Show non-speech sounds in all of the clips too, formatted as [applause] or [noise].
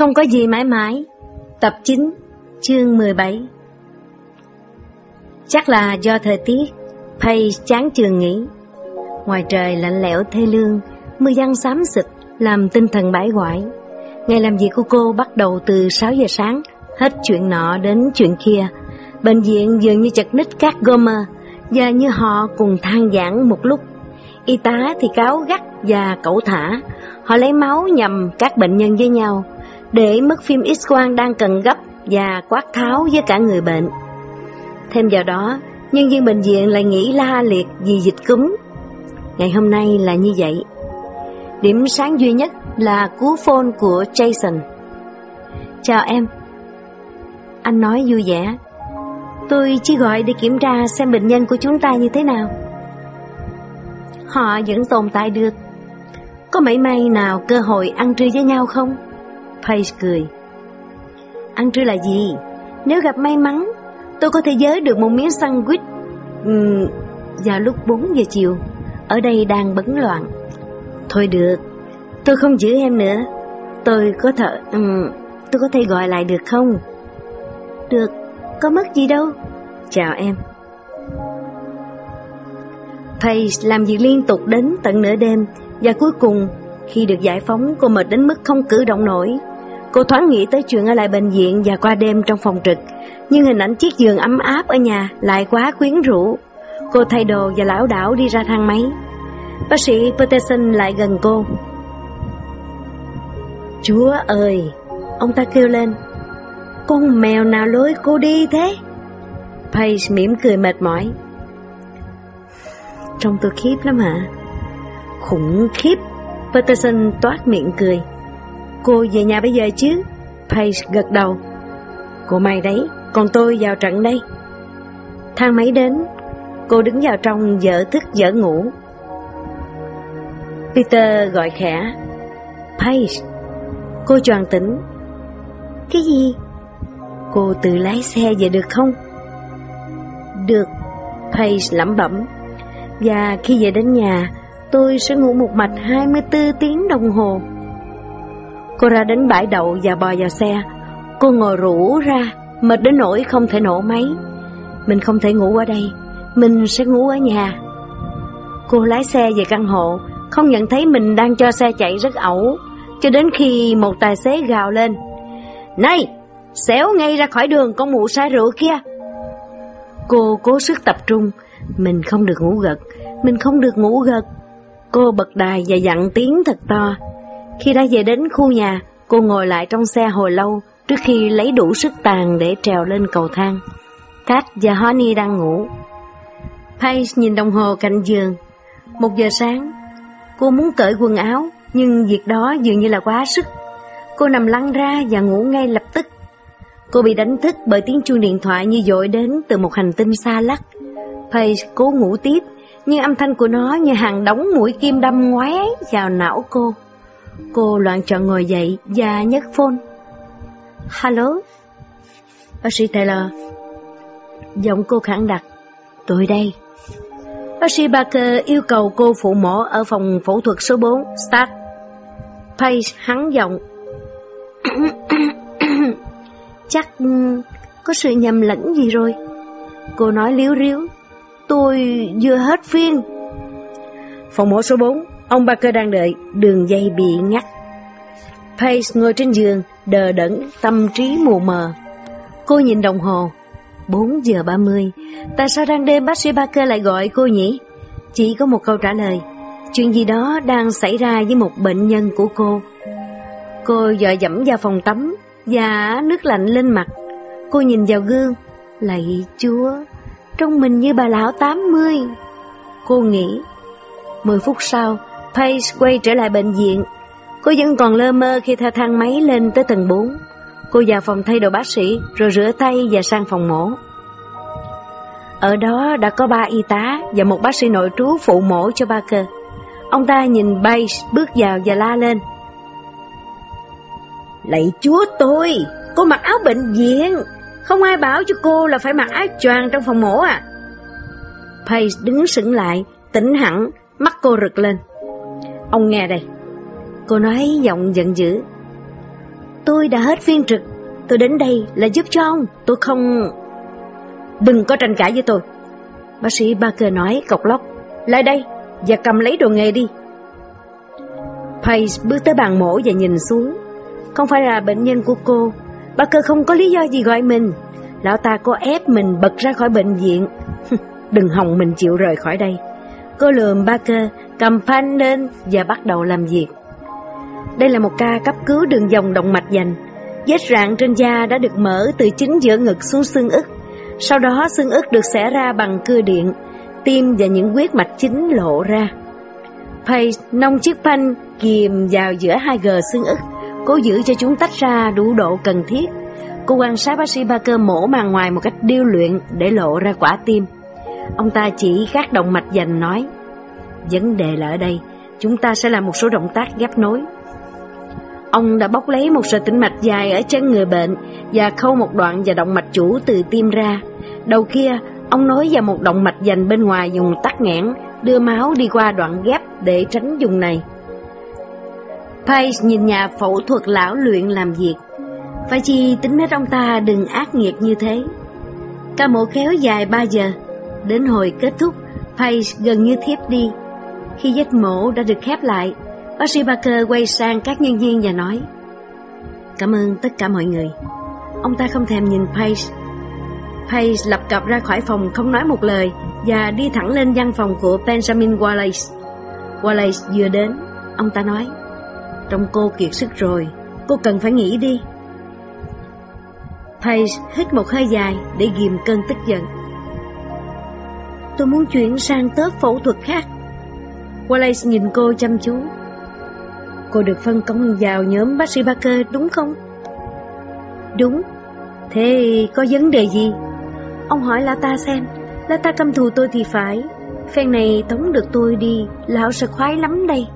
Không có gì mãi mãi. Tập 9 Chương 17 Chắc là do thời tiết Pay chán trường nghỉ. Ngoài trời lạnh lẽo thê lương, Mưa giăng xám xịt Làm tinh thần bãi quải. Ngày làm việc của cô bắt đầu từ 6 giờ sáng, Hết chuyện nọ đến chuyện kia. Bệnh viện dường như chật ních các gomer Và như họ cùng than giảng một lúc. Y tá thì cáo gắt và cẩu thả. Họ lấy máu nhầm các bệnh nhân với nhau để mất phim X-quang đang cần gấp và quát tháo với cả người bệnh. Thêm vào đó, nhân viên bệnh viện lại nghỉ la liệt vì dịch cúm. Ngày hôm nay là như vậy. Điểm sáng duy nhất là cú phone của Jason. Chào em. Anh nói vui vẻ. Tôi chỉ gọi để kiểm tra xem bệnh nhân của chúng ta như thế nào. Họ vẫn tồn tại được. Có mấy may nào cơ hội ăn trưa với nhau không? Paige cười. Ăn trưa là gì? Nếu gặp may mắn, tôi có thể giới được một miếng sandwich uhm, vào lúc 4 giờ chiều. Ở đây đang bấn loạn. Thôi được, tôi không giữ em nữa. Tôi có thể... Um, tôi có thể gọi lại được không? Được, có mất gì đâu. Chào em. Paige làm việc liên tục đến tận nửa đêm và cuối cùng khi được giải phóng cô mệt đến mức không cử động nổi. Cô thoáng nghĩ tới chuyện ở lại bệnh viện và qua đêm trong phòng trực, nhưng hình ảnh chiếc giường ấm áp ở nhà lại quá quyến rũ. Cô thay đồ và lão đảo đi ra thang máy. Bác sĩ Peterson lại gần cô. Chúa ơi! Ông ta kêu lên. Con mèo nào lối cô đi thế? Paige mỉm cười mệt mỏi. Trông tôi khiếp lắm hả? Khủng khiếp! Peterson toát miệng cười. Cô về nhà bây giờ chứ? Paige gật đầu. Cô may đấy, còn tôi vào trận đây. Thang máy đến, cô đứng vào trong dở thức dở ngủ. Peter gọi khẽ. Paige, cô choàng tỉnh. Cái gì? Cô tự lái xe về được không? Được, Paige lẩm bẩm. Và khi về đến nhà, tôi sẽ ngủ một mạch 24 tiếng đồng hồ. Cô ra đến bãi đậu và bò vào xe. Cô ngồi rũ ra, mệt đến nỗi không thể nổ máy. Mình không thể ngủ ở đây, mình sẽ ngủ ở nhà. Cô lái xe về căn hộ, không nhận thấy mình đang cho xe chạy rất ẩu, cho đến khi một tài xế gào lên. Này, xéo ngay ra khỏi đường con mụ sai rượu kia. Cô cố sức tập trung, mình không được ngủ gật, mình không được ngủ gật. Cô bật đài và dặn tiếng thật to. Khi đã về đến khu nhà, cô ngồi lại trong xe hồi lâu trước khi lấy đủ sức tàn để trèo lên cầu thang. Kat và Honey đang ngủ. Paige nhìn đồng hồ cạnh giường. Một giờ sáng, cô muốn cởi quần áo, nhưng việc đó dường như là quá sức. Cô nằm lăn ra và ngủ ngay lập tức. Cô bị đánh thức bởi tiếng chuông điện thoại như dội đến từ một hành tinh xa lắc. Paige cố ngủ tiếp, nhưng âm thanh của nó như hàng đống mũi kim đâm ngoé vào não cô. Cô loạn trọn ngồi dậy và nhấc phone. Hello? Bác sĩ Taylor. Giọng cô khẳng đặc. Tôi đây. Bác sĩ Barker yêu cầu cô phụ mổ ở phòng phẫu thuật số 4, Start. Paige hắn giọng. [coughs] Chắc ừ, có sự nhầm lẫn gì rồi. Cô nói liếu riếu. Tôi vừa hết phiên. Phòng mổ số 4, Ông Barker đang đợi, đường dây bị ngắt. Pace ngồi trên giường, đờ đẫn, tâm trí mù mờ. Cô nhìn đồng hồ. 4 giờ 30. Tại sao đang đêm bác sĩ Barker lại gọi cô nhỉ? Chỉ có một câu trả lời. Chuyện gì đó đang xảy ra với một bệnh nhân của cô. Cô dọa dẫm vào phòng tắm và nước lạnh lên mặt. Cô nhìn vào gương. Lạy chúa, trông mình như bà lão 80. Cô nghĩ. Mười phút sau, Paige quay trở lại bệnh viện. Cô vẫn còn lơ mơ khi theo thang máy lên tới tầng 4. Cô vào phòng thay đồ bác sĩ, rồi rửa tay và sang phòng mổ. Ở đó đã có ba y tá và một bác sĩ nội trú phụ mổ cho Parker. Ông ta nhìn Paige bước vào và la lên. Lạy chúa tôi, cô mặc áo bệnh viện. Không ai bảo cho cô là phải mặc áo choàng trong phòng mổ à? Paige đứng sững lại, tỉnh hẳn, mắt cô rực lên. Ông nghe đây. Cô nói giọng giận dữ. Tôi đã hết phiên trực, tôi đến đây là giúp cho ông, tôi không... Đừng có tranh cãi với tôi. Bác sĩ Barker nói cọc lóc, lại đây và cầm lấy đồ nghề đi. Pace bước tới bàn mổ và nhìn xuống. Không phải là bệnh nhân của cô, Barker không có lý do gì gọi mình. Lão ta có ép mình bật ra khỏi bệnh viện. [laughs] Đừng hòng mình chịu rời khỏi đây. Cô lườm Barker, cầm phanh lên và bắt đầu làm việc. Đây là một ca cấp cứu đường dòng động mạch dành. Vết rạn trên da đã được mở từ chính giữa ngực xuống xương ức. Sau đó xương ức được xẻ ra bằng cưa điện, tim và những huyết mạch chính lộ ra. Pace nông chiếc phanh kìm vào giữa hai gờ xương ức, cố giữ cho chúng tách ra đủ độ cần thiết. Cô quan sát bác sĩ Barker mổ màng ngoài một cách điêu luyện để lộ ra quả tim. Ông ta chỉ các động mạch dành nói, vấn đề là ở đây, chúng ta sẽ làm một số động tác ghép nối. Ông đã bóc lấy một sợi tĩnh mạch dài ở chân người bệnh và khâu một đoạn và động mạch chủ từ tim ra. Đầu kia, ông nối vào một động mạch dành bên ngoài dùng tắc nghẽn, đưa máu đi qua đoạn ghép để tránh dùng này. Pace nhìn nhà phẫu thuật lão luyện làm việc. Phải chi tính hết ông ta đừng ác nghiệt như thế. Ca mổ khéo dài 3 giờ. Đến hồi kết thúc, Pace gần như thiếp đi. Khi vết mổ đã được khép lại, bác sĩ Barker quay sang các nhân viên và nói Cảm ơn tất cả mọi người. Ông ta không thèm nhìn Pace. Pace lập cập ra khỏi phòng không nói một lời và đi thẳng lên văn phòng của Benjamin Wallace. Wallace vừa đến, ông ta nói Trong cô kiệt sức rồi, cô cần phải nghỉ đi. Pace hít một hơi dài để ghim cơn tức giận. Tôi muốn chuyển sang tớp phẫu thuật khác. Wallace nhìn cô chăm chú. Cô được phân công vào nhóm bác sĩ Barker đúng không? Đúng. Thế có vấn đề gì? Ông hỏi là ta xem, là ta căm thù tôi thì phải. Phen này tống được tôi đi, lão sẽ khoái lắm đây.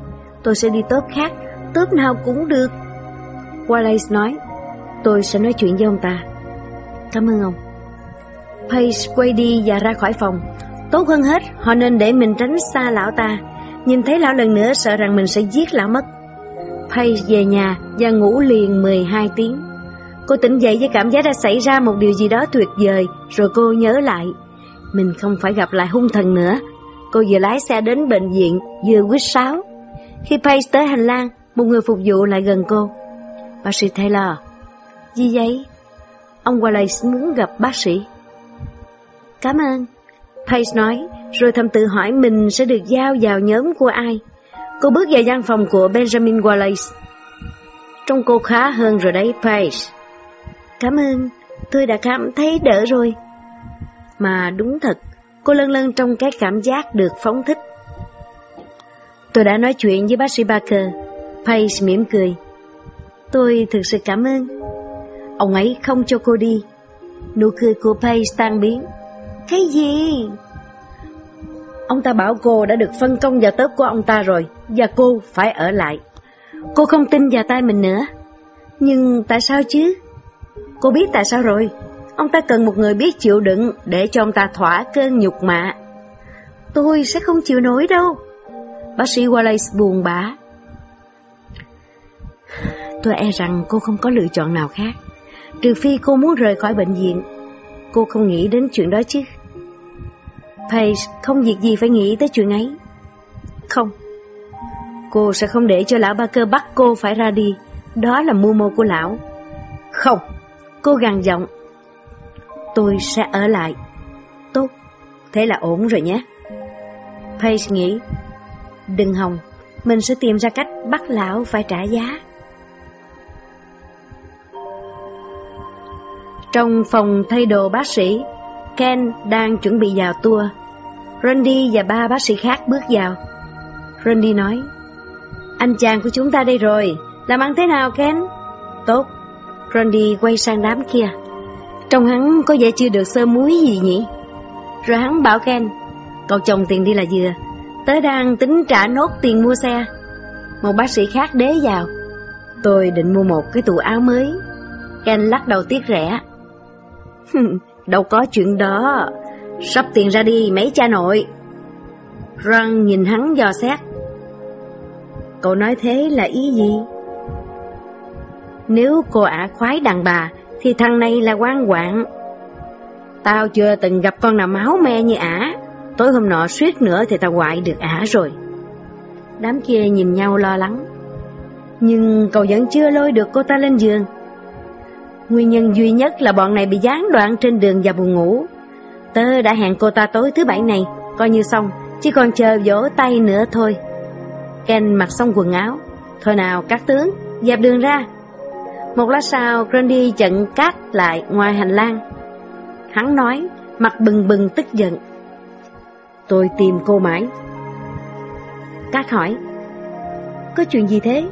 Tôi sẽ đi tớp khác, tớp nào cũng được. Wallace nói, tôi sẽ nói chuyện với ông ta. Cảm ơn ông. Pace quay đi và ra khỏi phòng. Tốt hơn hết, họ nên để mình tránh xa lão ta. Nhìn thấy lão lần nữa sợ rằng mình sẽ giết lão mất. Pay về nhà và ngủ liền 12 tiếng. Cô tỉnh dậy với cảm giác đã xảy ra một điều gì đó tuyệt vời, rồi cô nhớ lại. Mình không phải gặp lại hung thần nữa. Cô vừa lái xe đến bệnh viện, vừa quýt sáo. Khi Pay tới hành lang, một người phục vụ lại gần cô. Bác sĩ Taylor. Gì vậy? Ông Wallace muốn gặp bác sĩ. Cảm ơn. Pace nói, rồi thầm tự hỏi mình sẽ được giao vào nhóm của ai. Cô bước vào văn phòng của Benjamin Wallace. Trong cô khá hơn rồi đấy, Pace. Cảm ơn, tôi đã cảm thấy đỡ rồi. Mà đúng thật, cô lân lân trong cái cảm giác được phóng thích. Tôi đã nói chuyện với bác sĩ Barker. Pace mỉm cười. Tôi thực sự cảm ơn. Ông ấy không cho cô đi. Nụ cười của Pace tan biến. Cái gì? Ông ta bảo cô đã được phân công vào tớp của ông ta rồi, và cô phải ở lại. Cô không tin vào tay mình nữa. Nhưng tại sao chứ? Cô biết tại sao rồi. Ông ta cần một người biết chịu đựng để cho ông ta thỏa cơn nhục mạ. Tôi sẽ không chịu nổi đâu. Bác sĩ Wallace buồn bã. Tôi e rằng cô không có lựa chọn nào khác. Trừ phi cô muốn rời khỏi bệnh viện. Cô không nghĩ đến chuyện đó chứ. Paige không việc gì phải nghĩ tới chuyện ấy. Không. Cô sẽ không để cho lão Barker bắt cô phải ra đi. Đó là mưu mô của lão. Không. Cô gằn giọng. Tôi sẽ ở lại. Tốt. Thế là ổn rồi nhé. Paige nghĩ. Đừng hòng. Mình sẽ tìm ra cách bắt lão phải trả giá. Trong phòng thay đồ bác sĩ, Ken đang chuẩn bị vào tour. Randy và ba bác sĩ khác bước vào. Randy nói, Anh chàng của chúng ta đây rồi, làm ăn thế nào Ken? Tốt. Randy quay sang đám kia. Trông hắn có vẻ chưa được sơ muối gì nhỉ? Rồi hắn bảo Ken, cậu chồng tiền đi là vừa, tớ đang tính trả nốt tiền mua xe. Một bác sĩ khác đế vào. Tôi định mua một cái tủ áo mới. Ken lắc đầu tiếc rẻ. [laughs] Đâu có chuyện đó. Sắp tiền ra đi mấy cha nội. Răng nhìn hắn dò xét. Cậu nói thế là ý gì? Nếu cô ả khoái đàn bà, thì thằng này là quan quạng. Tao chưa từng gặp con nào máu me như ả. Tối hôm nọ suýt nữa thì tao quại được ả rồi. Đám kia nhìn nhau lo lắng. Nhưng cậu vẫn chưa lôi được cô ta lên giường. Nguyên nhân duy nhất là bọn này bị gián đoạn trên đường và buồn ngủ. Tớ đã hẹn cô ta tối thứ bảy này, coi như xong, chỉ còn chờ vỗ tay nữa thôi. Ken mặc xong quần áo. Thôi nào, các tướng, dẹp đường ra. Một lát sau, Grundy chặn cát lại ngoài hành lang. Hắn nói, mặt bừng bừng tức giận. Tôi tìm cô mãi. Cát hỏi, có chuyện gì thế?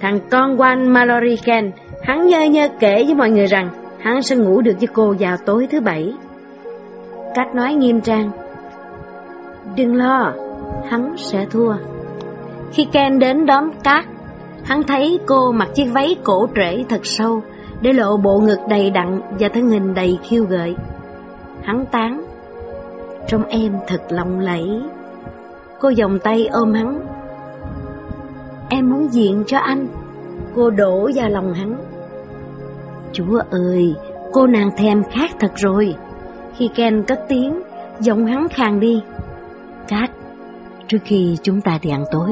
Thằng con Juan Mallory Ken, hắn nhơ nhơ kể với mọi người rằng hắn sẽ ngủ được với cô vào tối thứ bảy. Cách nói nghiêm trang, đừng lo, hắn sẽ thua. Khi Ken đến đón Cát, hắn thấy cô mặc chiếc váy cổ trễ thật sâu, để lộ bộ ngực đầy đặn và thân hình đầy khiêu gợi. Hắn tán, trong em thật lộng lẫy. Cô vòng tay ôm hắn. Em muốn diện cho anh. Cô đổ vào lòng hắn. Chúa ơi, cô nàng thèm khát thật rồi. Khi Ken cất tiếng, giọng hắn khàn đi. Cát, trước khi chúng ta đi ăn tối,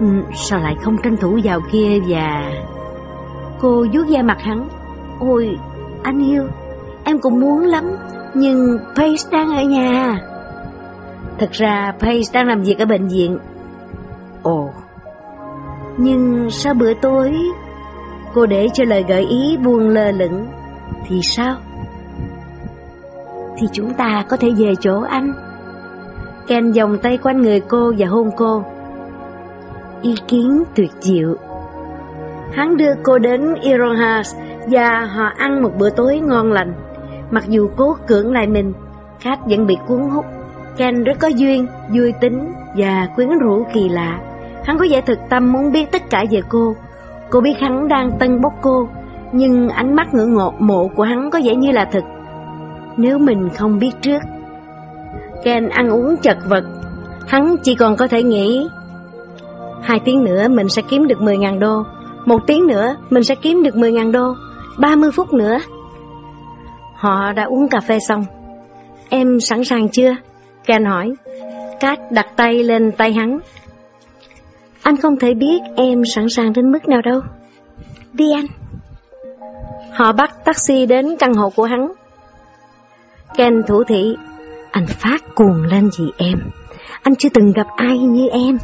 ừ, sao lại không tranh thủ vào kia và... Cô vuốt da mặt hắn. Ôi, anh yêu, em cũng muốn lắm, nhưng Pace đang ở nhà. Thật ra Pace đang làm việc ở bệnh viện. Ồ, nhưng sao bữa tối cô để cho lời gợi ý buông lơ lửng thì sao? Thì chúng ta có thể về chỗ anh. Ken vòng tay quanh người cô và hôn cô. Ý kiến tuyệt diệu. Hắn đưa cô đến Irohas và họ ăn một bữa tối ngon lành. Mặc dù cố cưỡng lại mình, khách vẫn bị cuốn hút. Ken rất có duyên, vui tính và quyến rũ kỳ lạ. Hắn có vẻ thực tâm muốn biết tất cả về cô. Cô biết hắn đang tân bốc cô, nhưng ánh mắt ngưỡng ngộ mộ của hắn có vẻ như là thực. Nếu mình không biết trước. Ken ăn uống chật vật, hắn chỉ còn có thể nghĩ Hai tiếng nữa mình sẽ kiếm được 10.000 đô, một tiếng nữa mình sẽ kiếm được 10.000 đô, 30 phút nữa. Họ đã uống cà phê xong. Em sẵn sàng chưa? Ken hỏi. Cát đặt tay lên tay hắn. Anh không thể biết em sẵn sàng đến mức nào đâu. Đi anh. Họ bắt taxi đến căn hộ của hắn. Ken thủ thị. Anh phát cuồng lên vì em. Anh chưa từng gặp ai như em.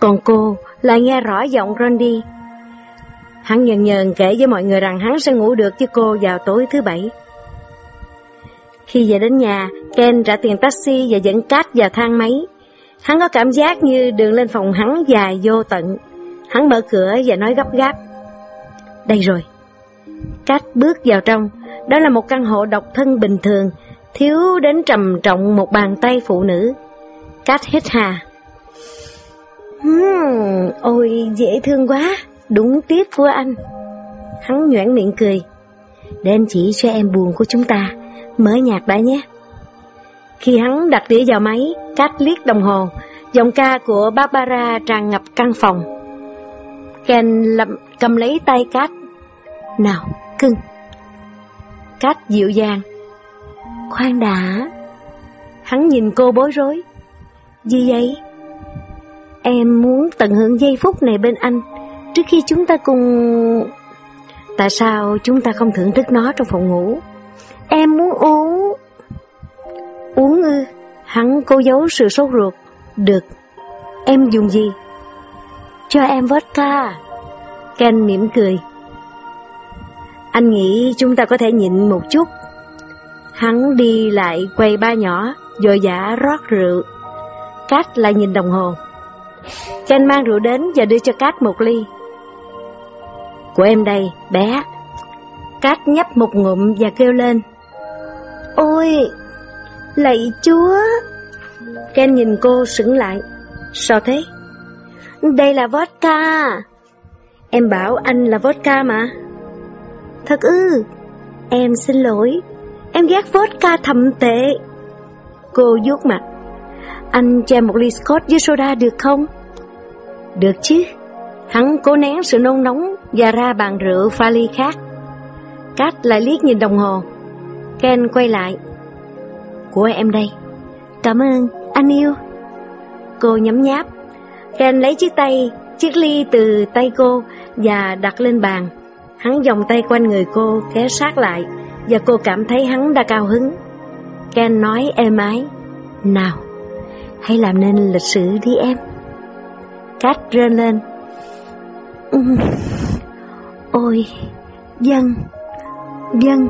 Còn cô lại nghe rõ giọng Randy. Hắn nhần nhờn kể với mọi người rằng hắn sẽ ngủ được với cô vào tối thứ bảy. Khi về đến nhà, Ken trả tiền taxi và dẫn Cát vào thang máy. Hắn có cảm giác như đường lên phòng hắn dài vô tận. Hắn mở cửa và nói gấp gáp. Đây rồi. Cát bước vào trong. Đó là một căn hộ độc thân bình thường, thiếu đến trầm trọng một bàn tay phụ nữ. Cát hít hà. Hmm, ôi dễ thương quá, đúng tiếc của anh. Hắn nhoảng miệng cười. Để anh chỉ cho em buồn của chúng ta, mở nhạc đã nhé. Khi hắn đặt đĩa vào máy, Cát liếc đồng hồ, giọng ca của Barbara tràn ngập căn phòng. Ken lầm, cầm lấy tay Cát. Nào, cưng. Cát dịu dàng. Khoan đã. Hắn nhìn cô bối rối. Gì vậy? Em muốn tận hưởng giây phút này bên anh, trước khi chúng ta cùng... Tại sao chúng ta không thưởng thức nó trong phòng ngủ? Em muốn uống... Uống ư? Hắn cố giấu sự sốt ruột. Được. Em dùng gì? Cho em vodka. Ken mỉm cười. Anh nghĩ chúng ta có thể nhịn một chút. Hắn đi lại quay ba nhỏ, dội giả rót rượu. Cát lại nhìn đồng hồ. Ken mang rượu đến và đưa cho Cát một ly. Của em đây, bé. Cát nhấp một ngụm và kêu lên. Ôi, lạy chúa! Ken nhìn cô sững lại. Sao thế? Đây là vodka. Em bảo anh là vodka mà. Thật ư? Em xin lỗi. Em ghét vodka thầm tệ. Cô vuốt mặt. Anh cho một ly scotch với soda được không? Được chứ. Hắn cố nén sự nôn nóng và ra bàn rượu pha ly khác. Cát lại liếc nhìn đồng hồ. Ken quay lại. Của em đây. Cảm ơn, anh yêu. Cô nhấm nháp. Ken lấy chiếc tay, chiếc ly từ tay cô và đặt lên bàn. Hắn vòng tay quanh người cô kéo sát lại và cô cảm thấy hắn đã cao hứng. Ken nói êm ái. Nào, hãy làm nên lịch sử đi em. Cát rên lên. Ôi, dân, dân.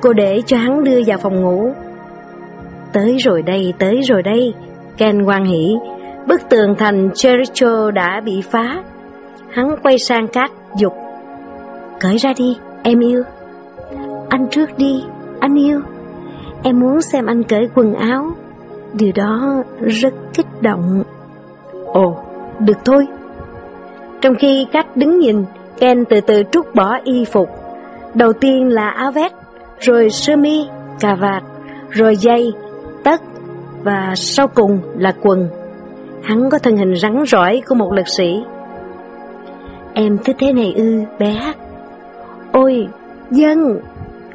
Cô để cho hắn đưa vào phòng ngủ. Tới rồi đây, tới rồi đây. Ken quan hỷ Bức tường thành Jericho đã bị phá. Hắn quay sang Cát, dục. Cởi ra đi, em yêu. Anh trước đi, anh yêu. Em muốn xem anh cởi quần áo. Điều đó rất kích động. Ồ, được thôi. Trong khi cách đứng nhìn, Ken từ từ trút bỏ y phục. Đầu tiên là áo vest, rồi sơ mi, cà vạt, rồi dây, tất và sau cùng là quần. Hắn có thân hình rắn rỏi của một lực sĩ. Em thích thế này ư, bé. Ôi, dân,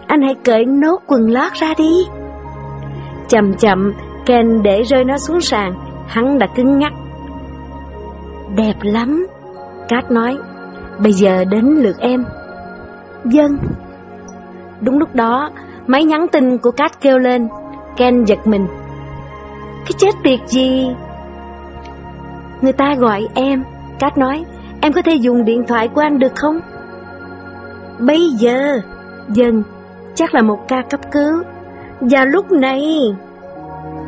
anh hãy cởi nốt quần lót ra đi. Chậm chậm, Ken để rơi nó xuống sàn, hắn đã cứng ngắc. Đẹp lắm, Cát nói, bây giờ đến lượt em. Dân. Đúng lúc đó, máy nhắn tin của Cát kêu lên, Ken giật mình. Cái chết tiệt gì? Người ta gọi em, Cát nói, em có thể dùng điện thoại của anh được không? Bây giờ, dần, chắc là một ca cấp cứu. Và lúc này,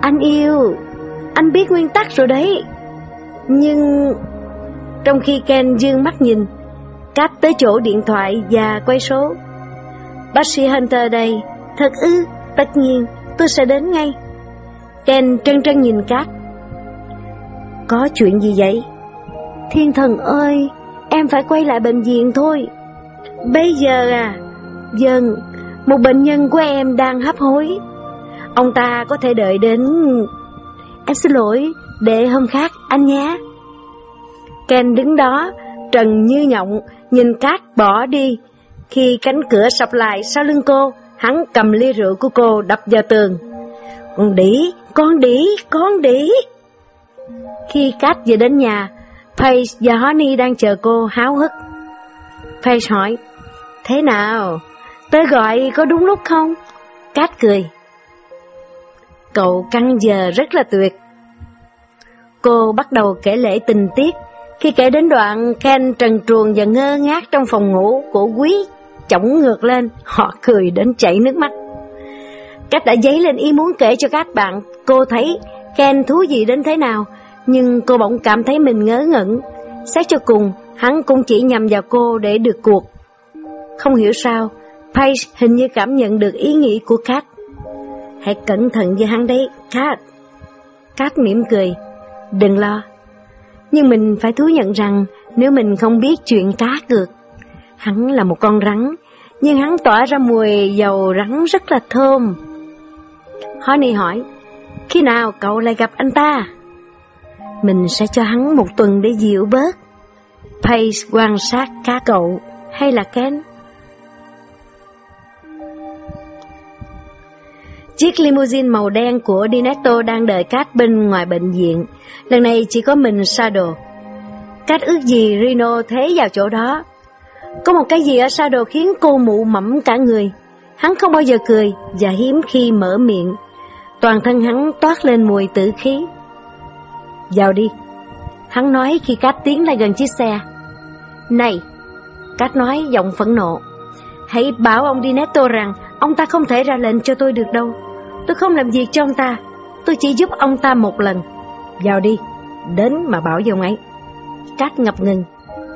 anh yêu, anh biết nguyên tắc rồi đấy. Nhưng trong khi Ken dương mắt nhìn, Cáp tới chỗ điện thoại và quay số. Bác sĩ Hunter đây, thật ư, tất nhiên, tôi sẽ đến ngay. Ken trân trân nhìn cát, Có chuyện gì vậy? Thiên thần ơi, em phải quay lại bệnh viện thôi. Bây giờ à? Dân, một bệnh nhân của em đang hấp hối. Ông ta có thể đợi đến... Em xin lỗi, để hôm khác anh nhé. Ken đứng đó, trần như nhộng, nhìn cát bỏ đi. Khi cánh cửa sập lại sau lưng cô, hắn cầm ly rượu của cô đập vào tường. Con đĩ, con đĩ, con đĩ. Khi cát về đến nhà, Paige và Honey đang chờ cô háo hức. Paige hỏi, thế nào? Tới gọi có đúng lúc không? Cát cười. Cậu căng giờ rất là tuyệt. Cô bắt đầu kể lễ tình tiết khi kể đến đoạn Ken trần truồng và ngơ ngác trong phòng ngủ của quý chổng ngược lên, họ cười đến chảy nước mắt. Cách đã dấy lên ý muốn kể cho các bạn, cô thấy Ken thú gì đến thế nào, nhưng cô bỗng cảm thấy mình ngớ ngẩn. Xét cho cùng, hắn cũng chỉ nhằm vào cô để được cuộc. Không hiểu sao, Paige hình như cảm nhận được ý nghĩ của Kat. Hãy cẩn thận với hắn đấy, Kat. Kat mỉm cười. Đừng lo, nhưng mình phải thú nhận rằng nếu mình không biết chuyện cá cược, hắn là một con rắn, nhưng hắn tỏa ra mùi dầu rắn rất là thơm. Honey hỏi, khi nào cậu lại gặp anh ta? Mình sẽ cho hắn một tuần để dịu bớt. Pace quan sát cá cậu hay là Ken? Chiếc limousine màu đen của Dinetto đang đợi Cát bên ngoài bệnh viện. Lần này chỉ có mình Sado. Cát ước gì Rino thế vào chỗ đó. Có một cái gì ở Sado khiến cô mụ mẫm cả người. Hắn không bao giờ cười và hiếm khi mở miệng. Toàn thân hắn toát lên mùi tử khí. Vào đi. Hắn nói khi Cát tiến lại gần chiếc xe. Này! Cát nói giọng phẫn nộ. Hãy bảo ông Dinetto rằng ông ta không thể ra lệnh cho tôi được đâu. Tôi không làm việc cho ông ta, tôi chỉ giúp ông ta một lần. Vào đi, đến mà bảo với ông ấy. Cát ngập ngừng,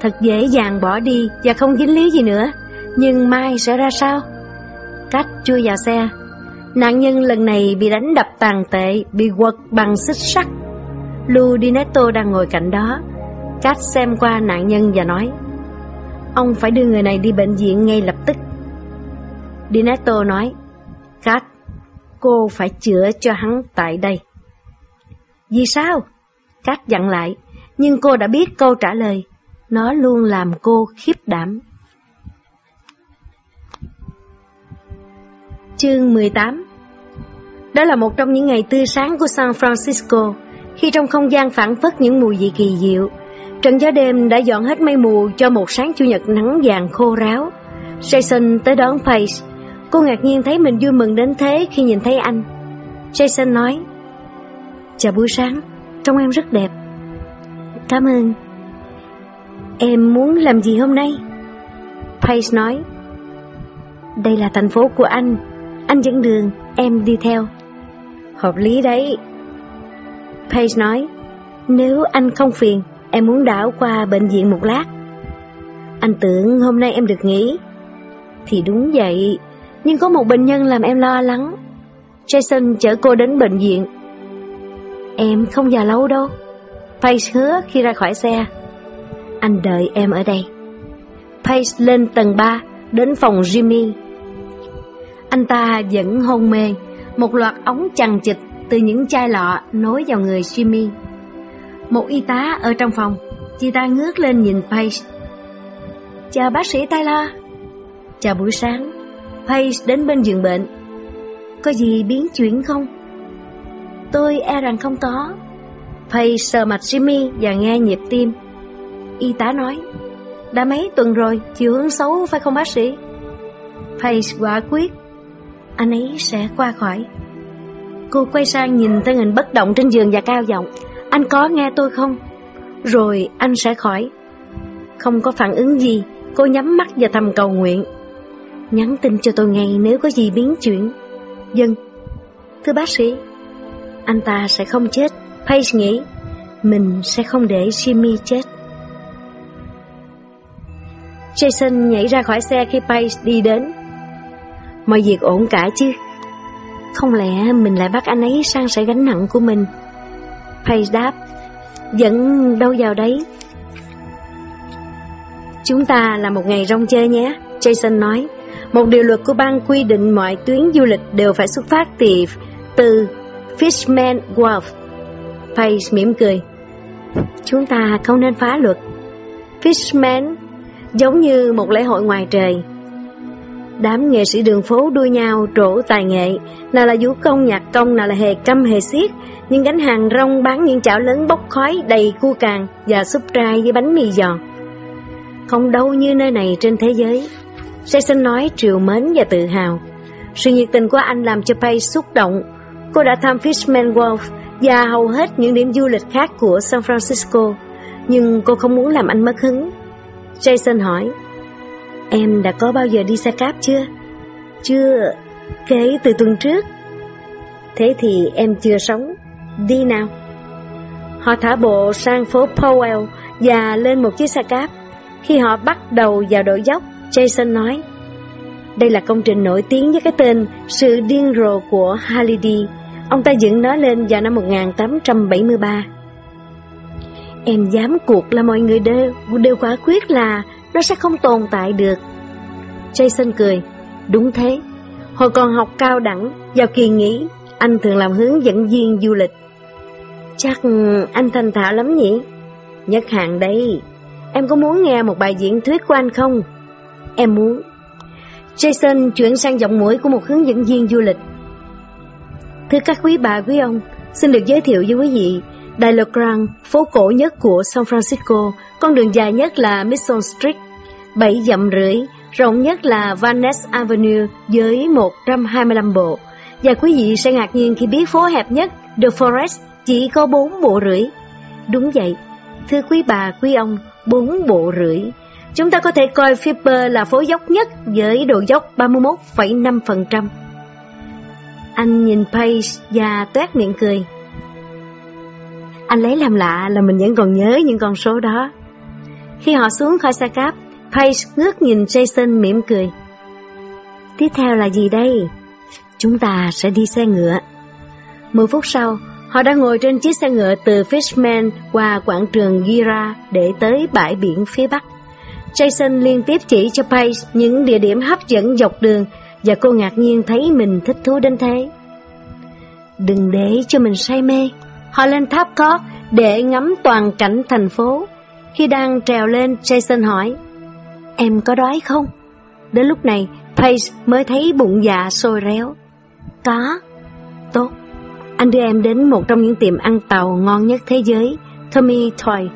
thật dễ dàng bỏ đi và không dính lý gì nữa. Nhưng mai sẽ ra sao? Cát chui vào xe. Nạn nhân lần này bị đánh đập tàn tệ, bị quật bằng xích sắt. Lu Dinetto đang ngồi cạnh đó. Cát xem qua nạn nhân và nói, Ông phải đưa người này đi bệnh viện ngay lập tức. Dinetto nói, Cát, cô phải chữa cho hắn tại đây. Vì sao? Cát dặn lại, nhưng cô đã biết câu trả lời. Nó luôn làm cô khiếp đảm. Chương 18 Đó là một trong những ngày tươi sáng của San Francisco, khi trong không gian phản phất những mùi vị kỳ diệu. Trận gió đêm đã dọn hết mây mù cho một sáng chủ nhật nắng vàng khô ráo. Jason tới đón Paige. Cô ngạc nhiên thấy mình vui mừng đến thế khi nhìn thấy anh. Jason nói, Chào buổi sáng, trông em rất đẹp. Cảm ơn. Em muốn làm gì hôm nay? Pace nói, Đây là thành phố của anh, anh dẫn đường, em đi theo. Hợp lý đấy. Pace nói, nếu anh không phiền, em muốn đảo qua bệnh viện một lát. Anh tưởng hôm nay em được nghỉ. Thì đúng vậy, nhưng có một bệnh nhân làm em lo lắng. Jason chở cô đến bệnh viện. Em không già lâu đâu. Pace hứa khi ra khỏi xe. Anh đợi em ở đây. Pace lên tầng 3, đến phòng Jimmy. Anh ta vẫn hôn mê, một loạt ống chằng chịch từ những chai lọ nối vào người Jimmy. Một y tá ở trong phòng, chị ta ngước lên nhìn Pace. Chào bác sĩ Tyler. Chào buổi sáng. Pace đến bên giường bệnh. Có gì biến chuyển không? Tôi e rằng không có. Pace sờ mặt Jimmy và nghe nhịp tim. Y tá nói, đã mấy tuần rồi, chiều hướng xấu phải không bác sĩ? Paige quả quyết, anh ấy sẽ qua khỏi. Cô quay sang nhìn thân hình bất động trên giường và cao giọng, anh có nghe tôi không? Rồi anh sẽ khỏi. Không có phản ứng gì, cô nhắm mắt và thầm cầu nguyện. Nhắn tin cho tôi ngay nếu có gì biến chuyển. Dân, thưa bác sĩ, anh ta sẽ không chết. Paige nghĩ, mình sẽ không để Jimmy chết. Jason nhảy ra khỏi xe khi Paige đi đến. Mọi việc ổn cả chứ? Không lẽ mình lại bắt anh ấy sang sẻ gánh nặng của mình? Paige đáp, vẫn đâu vào đấy. Chúng ta là một ngày rong chơi nhé, Jason nói. Một điều luật của bang quy định mọi tuyến du lịch đều phải xuất phát từ, từ Fishman Wharf. Paige mỉm cười. Chúng ta không nên phá luật. Fishman giống như một lễ hội ngoài trời. Đám nghệ sĩ đường phố đua nhau trổ tài nghệ, nào là vũ công nhạc công, nào là hề câm hề xiết, những gánh hàng rong bán những chảo lớn bốc khói đầy cua càng và súp trai với bánh mì giòn. Không đâu như nơi này trên thế giới. Jason nói triều mến và tự hào. Sự nhiệt tình của anh làm cho Paige xúc động. Cô đã thăm Fishman Wharf và hầu hết những điểm du lịch khác của San Francisco, nhưng cô không muốn làm anh mất hứng. Jason hỏi, Em đã có bao giờ đi xe cáp chưa? Chưa, kể từ tuần trước. Thế thì em chưa sống. Đi nào. Họ thả bộ sang phố Powell và lên một chiếc xe cáp. Khi họ bắt đầu vào đội dốc, Jason nói, đây là công trình nổi tiếng với cái tên Sự điên rồ của Halliday. Ông ta dựng nó lên vào năm 1873. Em dám cuộc là mọi người đều, đều quả quyết là nó sẽ không tồn tại được. Jason cười, đúng thế. Hồi còn học cao đẳng, vào kỳ nghỉ, anh thường làm hướng dẫn viên du lịch. Chắc anh thành thạo lắm nhỉ? Nhất hạng đấy. Em có muốn nghe một bài diễn thuyết của anh không? Em muốn. Jason chuyển sang giọng mũi của một hướng dẫn viên du lịch. Thưa các quý bà quý ông, xin được giới thiệu với quý vị Đại lộ Grand, phố cổ nhất của San Francisco, con đường dài nhất là Mission Street, 7 dặm rưỡi, rộng nhất là Van Ness Avenue với 125 bộ. Và quý vị sẽ ngạc nhiên khi biết phố hẹp nhất, The Forest, chỉ có 4 bộ rưỡi. Đúng vậy, thưa quý bà, quý ông, 4 bộ rưỡi. Chúng ta có thể coi Flipper là phố dốc nhất với độ dốc 31,5%. Anh nhìn Paige và toát miệng cười. Anh lấy làm lạ là mình vẫn còn nhớ những con số đó. Khi họ xuống khỏi xe cáp, Paige ngước nhìn Jason mỉm cười. Tiếp theo là gì đây? Chúng ta sẽ đi xe ngựa. Mười phút sau, họ đã ngồi trên chiếc xe ngựa từ Fishman qua quảng trường Gira để tới bãi biển phía bắc. Jason liên tiếp chỉ cho Paige những địa điểm hấp dẫn dọc đường và cô ngạc nhiên thấy mình thích thú đến thế. Đừng để cho mình say mê. Họ lên tháp cót để ngắm toàn cảnh thành phố. Khi đang trèo lên, Jason hỏi, Em có đói không? Đến lúc này, Pace mới thấy bụng dạ sôi réo. Có. Tốt. Anh đưa em đến một trong những tiệm ăn tàu ngon nhất thế giới, Tommy Toy.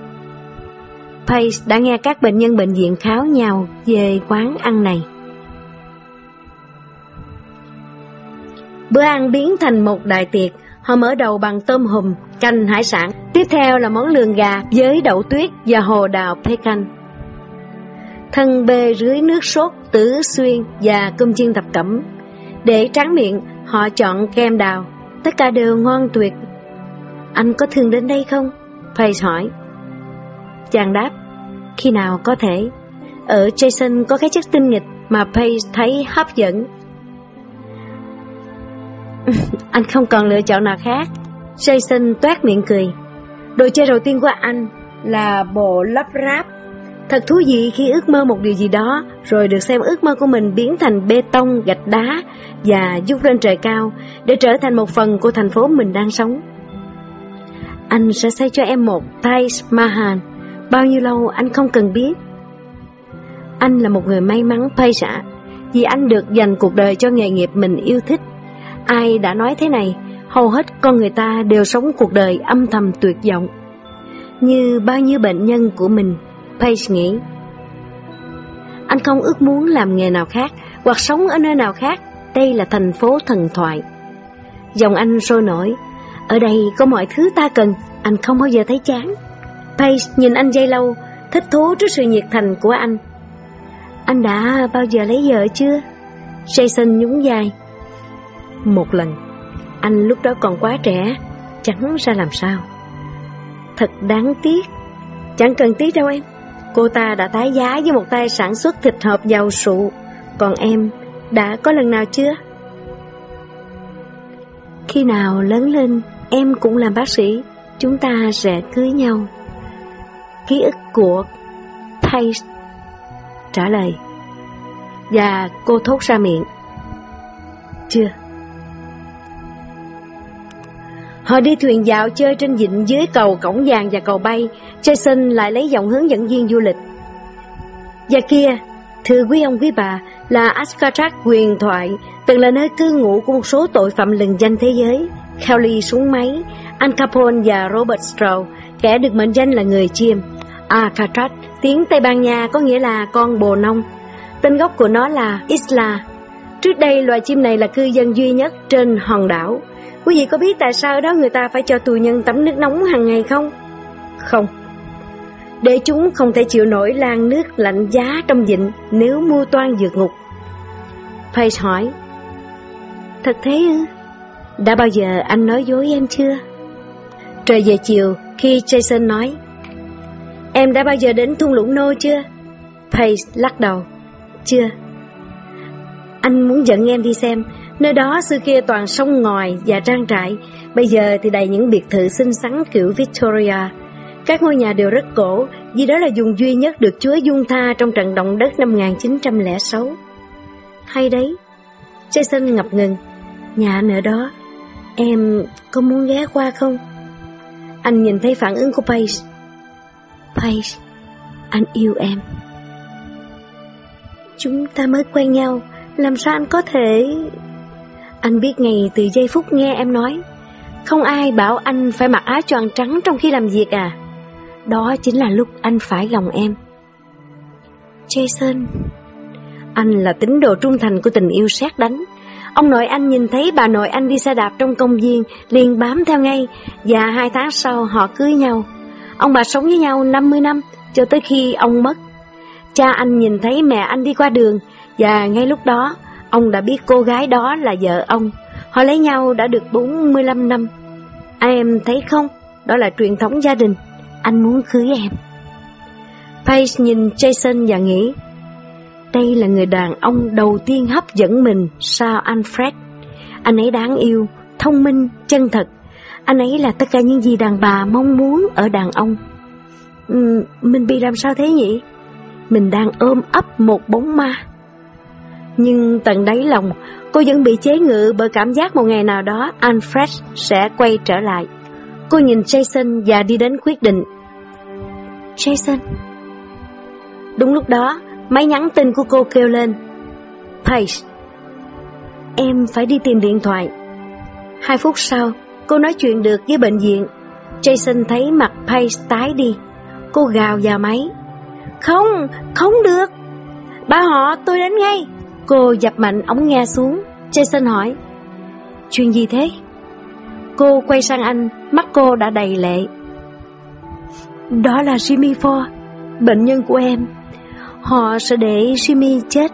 Pace đã nghe các bệnh nhân bệnh viện kháo nhau về quán ăn này. Bữa ăn biến thành một đại tiệc, họ mở đầu bằng tôm hùm, canh hải sản. Tiếp theo là món lườn gà với đậu tuyết và hồ đào pecan. Thân bê rưới nước sốt, tứ xuyên và cơm chiên thập cẩm. Để tráng miệng, họ chọn kem đào. Tất cả đều ngon tuyệt. Anh có thường đến đây không? Pace hỏi. Chàng đáp, khi nào có thể. Ở Jason có cái chất tinh nghịch mà Pace thấy hấp dẫn. [laughs] anh không còn lựa chọn nào khác. Jason toát miệng cười. Đồ chơi đầu tiên của anh là bộ lắp ráp. Thật thú vị khi ước mơ một điều gì đó, rồi được xem ước mơ của mình biến thành bê tông, gạch đá và giúp lên trời cao để trở thành một phần của thành phố mình đang sống. Anh sẽ xây cho em một Taj Mahal. Bao nhiêu lâu anh không cần biết. Anh là một người may mắn Paige ạ, vì anh được dành cuộc đời cho nghề nghiệp mình yêu thích. Ai đã nói thế này, hầu hết con người ta đều sống cuộc đời âm thầm tuyệt vọng. Như bao nhiêu bệnh nhân của mình, Page nghĩ. Anh không ước muốn làm nghề nào khác hoặc sống ở nơi nào khác, đây là thành phố thần thoại. Dòng anh sôi nổi, ở đây có mọi thứ ta cần, anh không bao giờ thấy chán. Page nhìn anh dây lâu, thích thú trước sự nhiệt thành của anh. Anh đã bao giờ lấy vợ chưa? Jason nhún vai. Một lần, anh lúc đó còn quá trẻ, chẳng ra làm sao. Thật đáng tiếc. Chẳng cần tiếc đâu em. Cô ta đã tái giá với một tay sản xuất thịt hộp giàu sụ. Còn em, đã có lần nào chưa? Khi nào lớn lên, em cũng làm bác sĩ, chúng ta sẽ cưới nhau. Ký ức của Thay trả lời. Và cô thốt ra miệng. Chưa. Họ đi thuyền dạo chơi trên vịnh dưới cầu cổng vàng và cầu bay. Jason lại lấy giọng hướng dẫn viên du lịch. Và kia, thưa quý ông quý bà, là Ascatraz huyền thoại, từng là nơi cư ngụ của một số tội phạm lừng danh thế giới. Kelly súng máy, Al Capone và Robert Stroh, kẻ được mệnh danh là người chiêm. Alcatraz, tiếng Tây Ban Nha có nghĩa là con bồ nông. Tên gốc của nó là Isla. Trước đây loài chim này là cư dân duy nhất trên hòn đảo. Quý vị có biết tại sao đó người ta phải cho tù nhân tắm nước nóng hàng ngày không? Không. Để chúng không thể chịu nổi lan nước lạnh giá trong vịnh nếu mua toan vượt ngục. Paige hỏi, Thật thế ư? Đã bao giờ anh nói dối em chưa? Trời về chiều, khi Jason nói, Em đã bao giờ đến thung lũng nô chưa? Paige lắc đầu, Chưa. Anh muốn dẫn em đi xem, nơi đó xưa kia toàn sông ngòi và trang trại, bây giờ thì đầy những biệt thự xinh xắn kiểu Victoria. Các ngôi nhà đều rất cổ, vì đó là vùng duy nhất được Chúa dung tha trong trận động đất năm 1906. Hay đấy, Jason ngập ngừng, nhà anh ở đó, em có muốn ghé qua không? Anh nhìn thấy phản ứng của Paige. Paige, anh yêu em. Chúng ta mới quen nhau, làm sao anh có thể... Anh biết ngay từ giây phút nghe em nói, không ai bảo anh phải mặc áo choàng trắng trong khi làm việc à. Đó chính là lúc anh phải lòng em. Jason, anh là tín đồ trung thành của tình yêu sát đánh. Ông nội anh nhìn thấy bà nội anh đi xe đạp trong công viên, liền bám theo ngay, và hai tháng sau họ cưới nhau. Ông bà sống với nhau 50 năm, cho tới khi ông mất. Cha anh nhìn thấy mẹ anh đi qua đường, và ngay lúc đó, ông đã biết cô gái đó là vợ ông. Họ lấy nhau đã được 45 năm. Em thấy không, đó là truyền thống gia đình. Anh muốn cưới em. Paige nhìn Jason và nghĩ, đây là người đàn ông đầu tiên hấp dẫn mình sau Alfred. Anh ấy đáng yêu, thông minh, chân thật. Anh ấy là tất cả những gì đàn bà mong muốn ở đàn ông. Mình bị làm sao thế nhỉ? Mình đang ôm ấp một bóng ma. Nhưng tận đáy lòng, cô vẫn bị chế ngự bởi cảm giác một ngày nào đó Alfred sẽ quay trở lại. Cô nhìn Jason và đi đến quyết định. Jason. Đúng lúc đó, máy nhắn tin của cô kêu lên. Paige, em phải đi tìm điện thoại. Hai phút sau, cô nói chuyện được với bệnh viện. Jason thấy mặt Paige tái đi. Cô gào vào máy. Không, không được. Ba họ, tôi đến ngay. Cô dập mạnh ống nghe xuống. Jason hỏi. Chuyện gì thế? Cô quay sang anh, mắt cô đã đầy lệ. Đó là Jimmy Ford, bệnh nhân của em. Họ sẽ để Jimmy chết